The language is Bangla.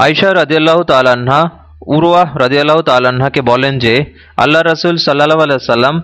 আয়সা রাজিয়াল্লাহ তালাহা উরওয়াহ রাজিয়াল্লাহ তালাহাকে বলেন যে আল্লাহ রসুল সাল্লাহ আলাইসাল্লাম